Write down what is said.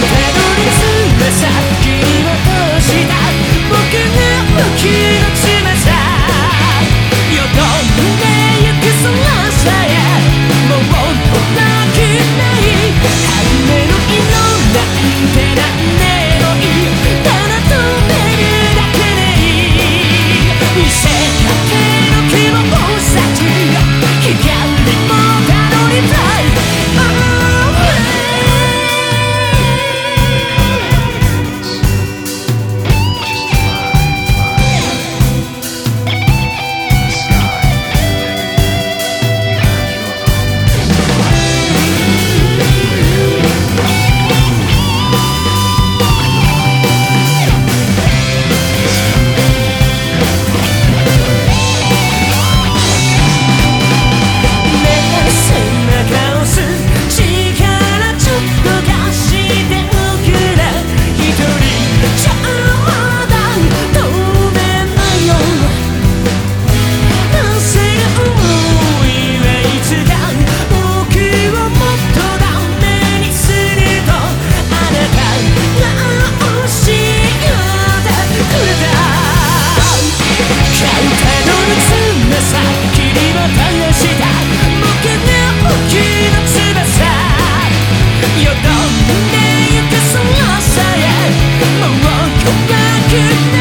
Baby could